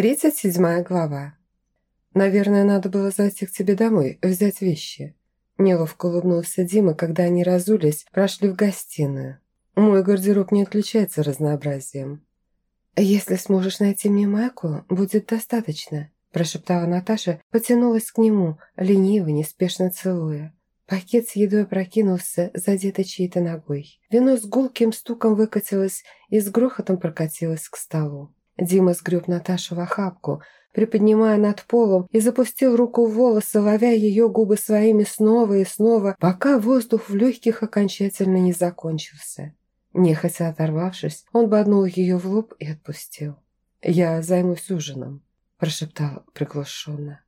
37 глава. «Наверное, надо было зайти к тебе домой, взять вещи». Неловко улыбнулся Дима, когда они разулись, прошли в гостиную. «Мой гардероб не отличается разнообразием». «Если сможешь найти мне майку, будет достаточно», прошептала Наташа, потянулась к нему, лениво, неспешно целуя. Пакет с едой прокинулся, задетый чьей-то ногой. Вино с гулким стуком выкатилось и с грохотом прокатилось к столу. Дима сгреб Наташу в охапку, приподнимая над полом и запустил руку в волосы, ловя ее губы своими снова и снова, пока воздух в легких окончательно не закончился. Нехотя оторвавшись, он боднул ее в лоб и отпустил. «Я займусь ужином», – прошептал приглушенно.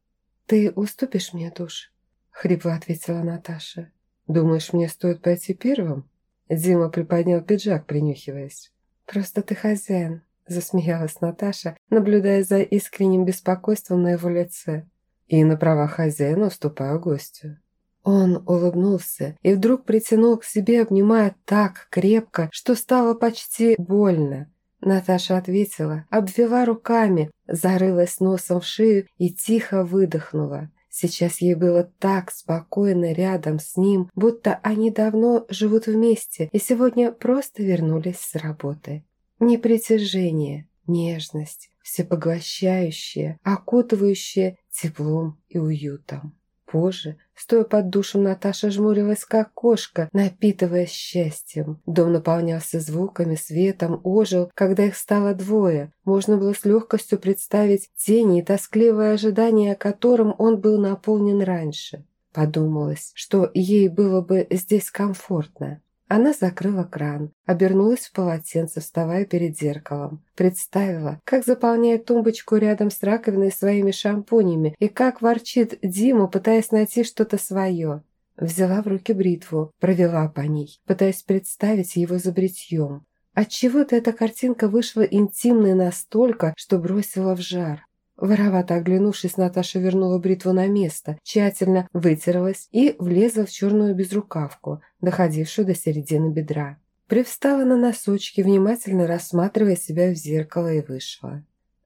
«Ты уступишь мне душ?» – хрипло ответила Наташа. «Думаешь, мне стоит пойти первым?» Дима приподнял пиджак, принюхиваясь. «Просто ты хозяин», Засмеялась Наташа, наблюдая за искренним беспокойством на его лице. И на права хозяина уступаю гостю. Он улыбнулся и вдруг притянул к себе, обнимая так крепко, что стало почти больно. Наташа ответила, обвела руками, зарылась носом в шею и тихо выдохнула. Сейчас ей было так спокойно рядом с ним, будто они давно живут вместе и сегодня просто вернулись с работы. Не притяжение, нежность, всепоглощающее, окутывающее теплом и уютом. Позже, стоя под душем, Наташа жмурилась, как кошка, напитываясь счастьем. Дом наполнялся звуками, светом, ожил, когда их стало двое. Можно было с легкостью представить тени и тоскливое ожидание, которым он был наполнен раньше. Подумалось, что ей было бы здесь комфортно. Она закрыла кран, обернулась в полотенце, вставая перед зеркалом. Представила, как заполняет тумбочку рядом с раковиной своими шампунями и как ворчит Диму, пытаясь найти что-то свое. Взяла в руки бритву, провела по ней, пытаясь представить его за бритьем. Отчего-то эта картинка вышла интимной настолько, что бросила в жар. Воровато оглянувшись, Наташа вернула бритву на место, тщательно вытерлась и влезла в черную безрукавку, доходившую до середины бедра. Привстала на носочки, внимательно рассматривая себя в зеркало и вышла.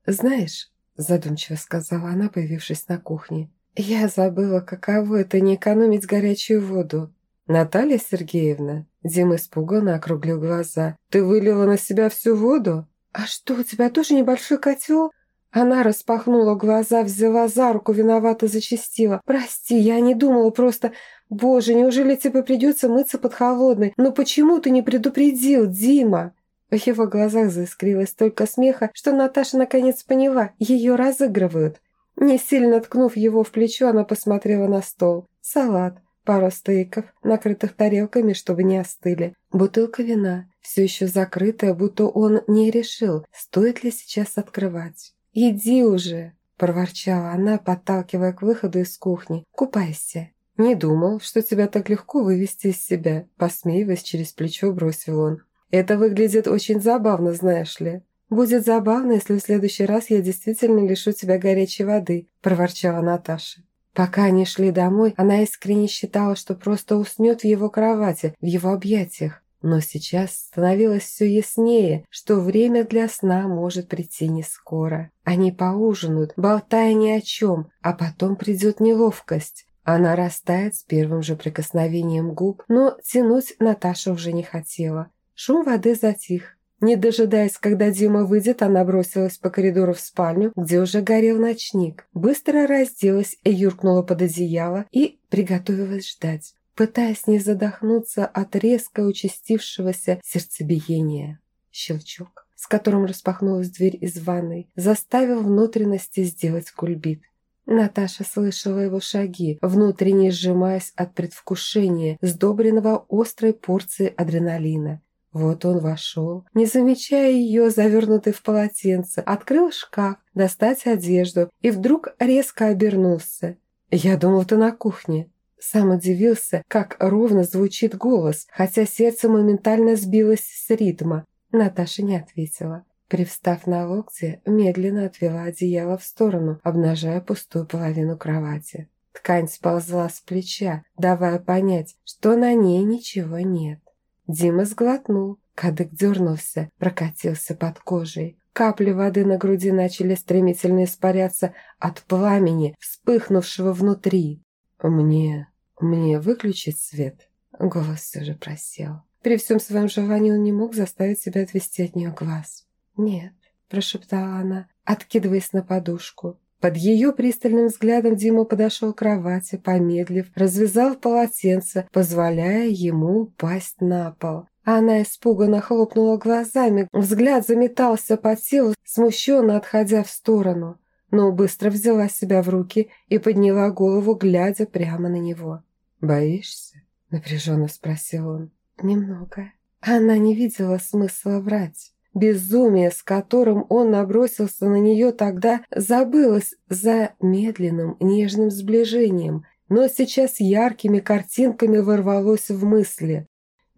«Знаешь», – задумчиво сказала она, появившись на кухне, «я забыла, каково это не экономить горячую воду». «Наталья Сергеевна?» Дима испуганно округлил глаза. «Ты вылила на себя всю воду?» «А что, у тебя тоже небольшой котел?» Она распахнула глаза, взяла за руку, виновато зачастила. «Прости, я не думала, просто... Боже, неужели тебе придется мыться под холодной? Но почему ты не предупредил, Дима?» В его глазах заискрилось столько смеха, что Наташа наконец поняла, ее разыгрывают. Не сильно ткнув его в плечо, она посмотрела на стол. Салат, пара стейков, накрытых тарелками, чтобы не остыли. Бутылка вина, все еще закрытая, будто он не решил, стоит ли сейчас открывать. «Иди уже!» – проворчала она, подталкивая к выходу из кухни. «Купайся!» «Не думал, что тебя так легко вывести из себя», – посмеиваясь через плечо, бросил он. «Это выглядит очень забавно, знаешь ли». «Будет забавно, если в следующий раз я действительно лишу тебя горячей воды», – проворчала Наташа. Пока они шли домой, она искренне считала, что просто уснет в его кровати, в его объятиях. Но сейчас становилось все яснее, что время для сна может прийти не скоро. Они поужинают, болтая ни о чем, а потом придет неловкость. Она растает с первым же прикосновением губ, но тянуть Наташа уже не хотела. Шум воды затих. Не дожидаясь, когда Дима выйдет, она бросилась по коридору в спальню, где уже горел ночник. Быстро разделась, юркнула под одеяло и приготовилась ждать пытаясь не задохнуться от резко участившегося сердцебиения. Щелчок, с которым распахнулась дверь из ванной, заставил внутренности сделать кульбит. Наташа слышала его шаги, внутренне сжимаясь от предвкушения, сдобренного острой порцией адреналина. Вот он вошел, не замечая ее, завернутой в полотенце, открыл шкаф, достать одежду и вдруг резко обернулся. «Я думал, ты на кухне», сам удивился, как ровно звучит голос, хотя сердце моментально сбилось с ритма. Наташа не ответила. Привстав на локте, медленно отвела одеяло в сторону, обнажая пустую половину кровати. Ткань сползла с плеча, давая понять, что на ней ничего нет. Дима сглотнул, кадык дернулся, прокатился под кожей. Капли воды на груди начали стремительно испаряться от пламени, вспыхнувшего внутри. «Мне... мне выключить свет?» Голос все же просел. При всем своем желании он не мог заставить себя отвести от нее глаз. «Нет», – прошептала она, откидываясь на подушку. Под ее пристальным взглядом Дима подошел к кровати, помедлив, развязал полотенце, позволяя ему упасть на пол. Она испуганно хлопнула глазами, взгляд заметался по телу, смущенно отходя в сторону, но быстро взяла себя в руки и подняла голову, глядя прямо на него. «Боишься?» – напряженно спросил он. «Немного». Она не видела смысла врать. Безумие, с которым он набросился на нее тогда, забылось за медленным, нежным сближением, но сейчас яркими картинками ворвалось в мысли.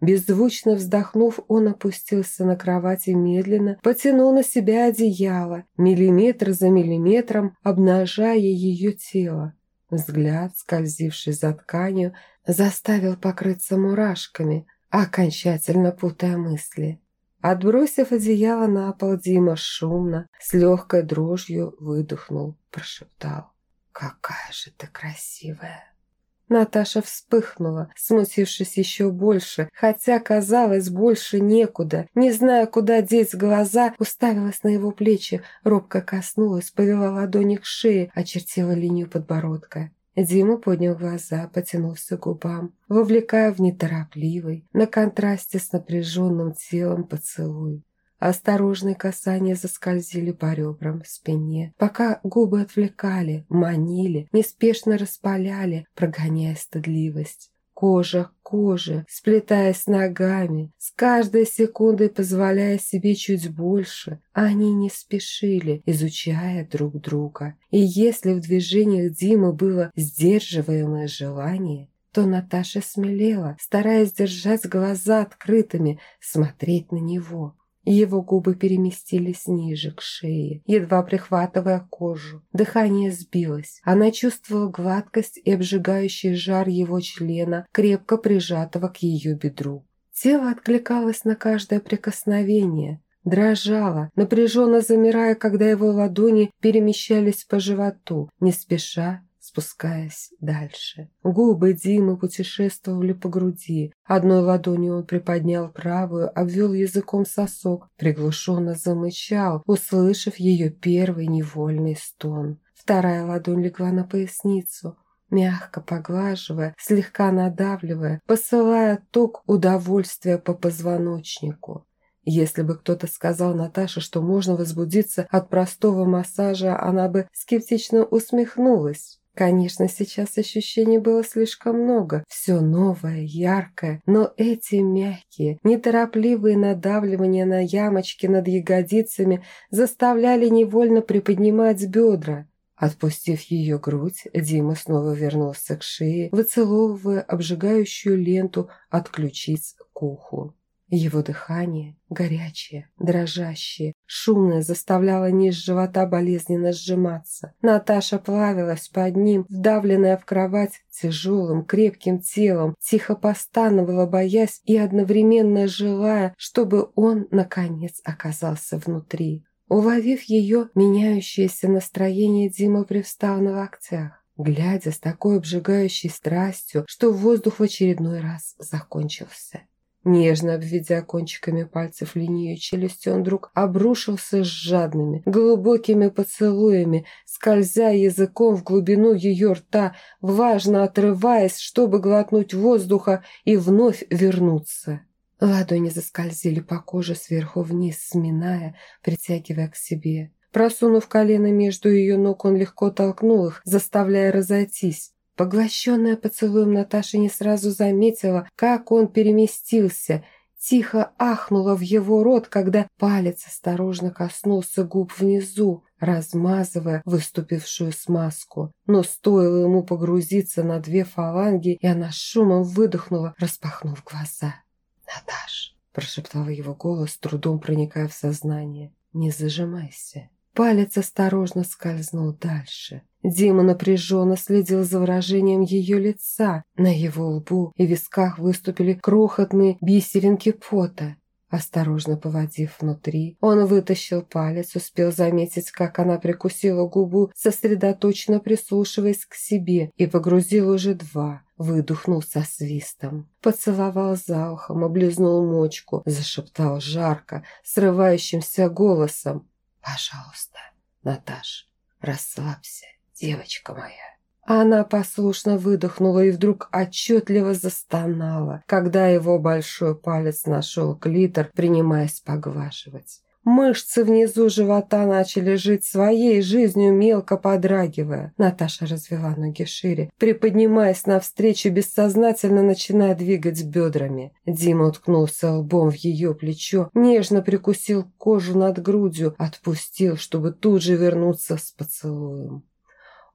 Беззвучно вздохнув, он опустился на кровать и медленно потянул на себя одеяло, миллиметр за миллиметром обнажая ее тело. Взгляд, скользивший за тканью, заставил покрыться мурашками, окончательно путая мысли. Отбросив одеяло на пол, Дима шумно, с легкой дрожью выдохнул, прошептал. «Какая же ты красивая!» Наташа вспыхнула, смутившись еще больше, хотя, казалось, больше некуда. Не зная, куда деть глаза, уставилась на его плечи, робко коснулась, повела ладони к шее, очертила линию подбородка. Дима поднял глаза, потянулся к губам, вовлекая в неторопливый, на контрасте с напряженным телом поцелуй. Осторожные касания заскользили по ребрам, спине, пока губы отвлекали, манили, неспешно распаляли, прогоняя стыдливость. Кожа к коже, сплетаясь ногами, с каждой секундой позволяя себе чуть больше, они не спешили, изучая друг друга. И если в движениях Димы было сдерживаемое желание, то Наташа смелела, стараясь держать глаза открытыми, смотреть на него. Его губы переместились ниже, к шее, едва прихватывая кожу. Дыхание сбилось. Она чувствовала гладкость и обжигающий жар его члена, крепко прижатого к ее бедру. Тело откликалось на каждое прикосновение, дрожало, напряженно замирая, когда его ладони перемещались по животу, не спеша спускаясь дальше. Губы Димы путешествовали по груди. Одной ладонью он приподнял правую, обвел языком сосок, приглушенно замычал, услышав ее первый невольный стон. Вторая ладонь легла на поясницу, мягко поглаживая, слегка надавливая, посылая ток удовольствия по позвоночнику. Если бы кто-то сказал Наташе, что можно возбудиться от простого массажа, она бы скептично усмехнулась. Конечно, сейчас ощущений было слишком много. Все новое, яркое, но эти мягкие, неторопливые надавливания на ямочки над ягодицами заставляли невольно приподнимать бедра. Отпустив ее грудь, Дима снова вернулся к шее, выцеловывая обжигающую ленту от ключиц к уху. Его дыхание, горячее, дрожащее, шумное, заставляло низ живота болезненно сжиматься. Наташа плавилась под ним, вдавленная в кровать тяжелым, крепким телом, тихо постановала, боясь и одновременно желая, чтобы он, наконец, оказался внутри. Уловив ее меняющееся настроение, Дима привстал на локтях, глядя с такой обжигающей страстью, что воздух в очередной раз закончился. Нежно обведя кончиками пальцев линию челюсти, он вдруг обрушился с жадными, глубокими поцелуями, скользя языком в глубину ее рта, влажно отрываясь, чтобы глотнуть воздуха и вновь вернуться. Ладони заскользили по коже сверху вниз, сминая, притягивая к себе. Просунув колено между ее ног, он легко толкнул их, заставляя разойтись. Поглощенная поцелуем Наташа не сразу заметила, как он переместился, тихо ахнула в его рот, когда палец осторожно коснулся губ внизу, размазывая выступившую смазку. Но стоило ему погрузиться на две фаланги, и она шумом выдохнула, распахнув глаза. «Наташ!» – прошептал его голос, трудом проникая в сознание. «Не зажимайся!» Палец осторожно скользнул дальше. Дима напряженно следил за выражением ее лица. На его лбу и висках выступили крохотные бисеринки пота. Осторожно поводив внутри, он вытащил палец, успел заметить, как она прикусила губу, сосредоточенно прислушиваясь к себе, и погрузил уже два, выдохнул со свистом. Поцеловал за ухом, облизнул мочку, зашептал жарко, срывающимся голосом. «Пожалуйста, Наташ, расслабься, девочка моя». Она послушно выдохнула и вдруг отчетливо застонала, когда его большой палец нашел клитор, принимаясь поглаживать. Мышцы внизу живота начали жить своей жизнью, мелко подрагивая. Наташа развела ноги шире, приподнимаясь навстречу, бессознательно начиная двигать бедрами. Дима уткнулся лбом в ее плечо, нежно прикусил кожу над грудью, отпустил, чтобы тут же вернуться с поцелуем.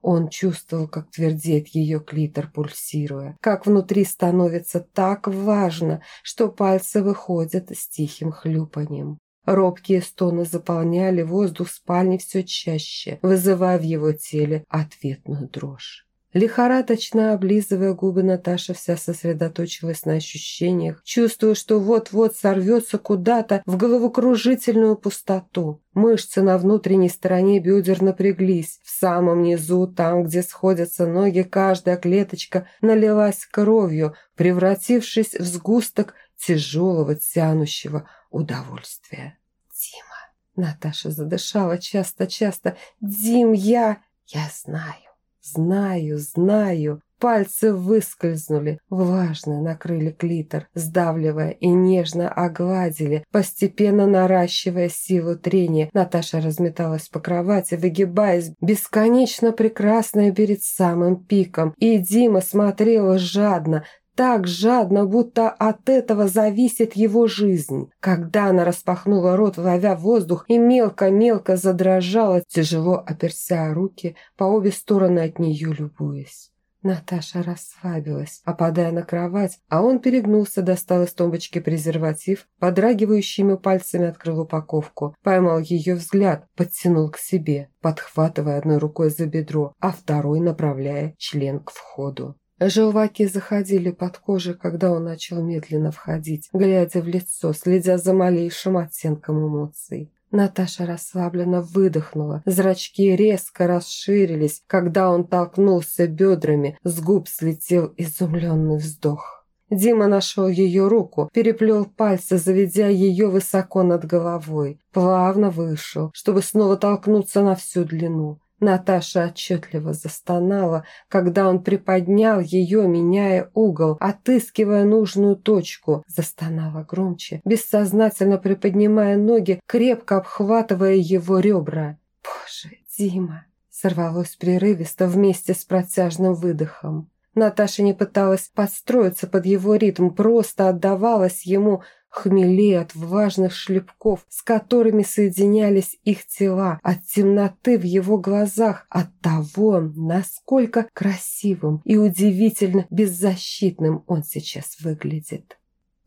Он чувствовал, как твердеет ее клитор, пульсируя, как внутри становится так важно, что пальцы выходят с тихим хлюпанием. Робкие стоны заполняли воздух спальни все чаще, вызывая в его теле ответную дрожь. Лихорадочно облизывая губы, Наташа вся сосредоточилась на ощущениях, чувствуя, что вот-вот сорвется куда-то в головокружительную пустоту. Мышцы на внутренней стороне бедер напряглись. В самом низу, там, где сходятся ноги, каждая клеточка налилась кровью, превратившись в сгусток тяжелого тянущего удовольствия. «Дима!» Наташа задышала часто-часто. «Дим, я...» «Я знаю!» Знаю, знаю. Пальцы выскользнули, влажно накрыли клитор, сдавливая и нежно огладили, постепенно наращивая силу трения. Наташа разметалась по кровати, выгибаясь, бесконечно прекрасная перед самым пиком. И Дима смотрела жадно, так жадно, будто от этого зависит его жизнь. Когда она распахнула рот, ловя воздух, и мелко-мелко задрожала, тяжело оперся руки по обе стороны от нее любуясь. Наташа расслабилась, опадая на кровать, а он перегнулся, достал из тумбочки презерватив, подрагивающими пальцами открыл упаковку, поймал ее взгляд, подтянул к себе, подхватывая одной рукой за бедро, а второй направляя член к входу. Желваки заходили под кожу, когда он начал медленно входить, глядя в лицо, следя за малейшим оттенком эмоций. Наташа расслабленно выдохнула. Зрачки резко расширились, когда он толкнулся бедрами. С губ слетел изумленный вздох. Дима нашел ее руку, переплел пальцы, заведя ее высоко над головой. Плавно вышел, чтобы снова толкнуться на всю длину. Наташа отчетливо застонала, когда он приподнял ее, меняя угол, отыскивая нужную точку. Застонала громче, бессознательно приподнимая ноги, крепко обхватывая его ребра. «Боже, Дима!» сорвалось прерывисто вместе с протяжным выдохом. Наташа не пыталась подстроиться под его ритм, просто отдавалась ему, хмелее от влажных шлепков, с которыми соединялись их тела, от темноты в его глазах, от того, насколько красивым и удивительно беззащитным он сейчас выглядит.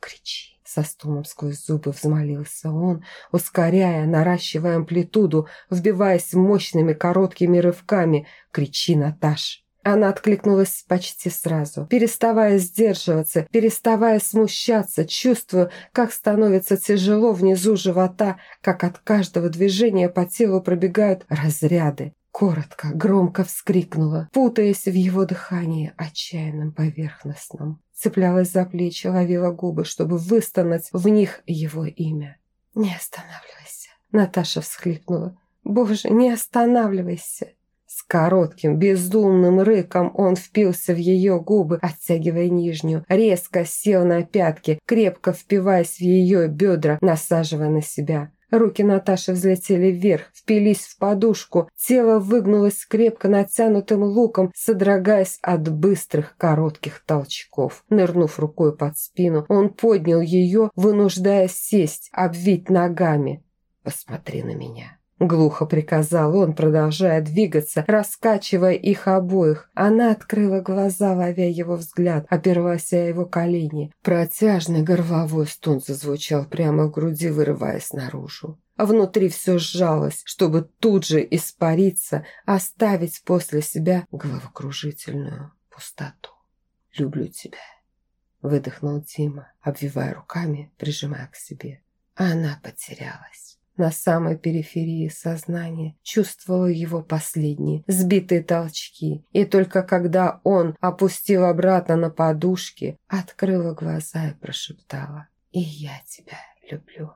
«Кричи!» Со стоном сквозь зубы взмолился он, ускоряя, наращивая амплитуду, вбиваясь мощными короткими рывками. «Кричи, Наташ!» Она откликнулась почти сразу, переставая сдерживаться, переставая смущаться, чувствуя, как становится тяжело внизу живота, как от каждого движения по телу пробегают разряды. Коротко, громко вскрикнула, путаясь в его дыхании, отчаянном поверхностном. Цеплялась за плечи, ловила губы, чтобы выстонать в них его имя. «Не останавливайся», — Наташа всхлипнула. «Боже, не останавливайся!» С коротким, бездумным рыком он впился в ее губы, оттягивая нижнюю, резко сел на пятки, крепко впиваясь в ее бедра, насаживая на себя. Руки Наташи взлетели вверх, впились в подушку, тело выгнулось крепко натянутым луком, содрогаясь от быстрых коротких толчков. Нырнув рукой под спину, он поднял ее, вынуждая сесть, обвить ногами. «Посмотри на меня». Глухо приказал он, продолжая двигаться, раскачивая их обоих. Она открыла глаза, ловя его взгляд, опираясь о его колени. Протяжный горловой стон зазвучал прямо в груди, вырываясь наружу. А внутри все сжалось, чтобы тут же испариться, оставить после себя головокружительную пустоту. «Люблю тебя», — выдохнул Дима, обвивая руками, прижимая к себе. Она потерялась. На самой периферии сознания чувствовала его последние сбитые толчки. И только когда он опустил обратно на подушки, открыла глаза и прошептала «И я тебя люблю».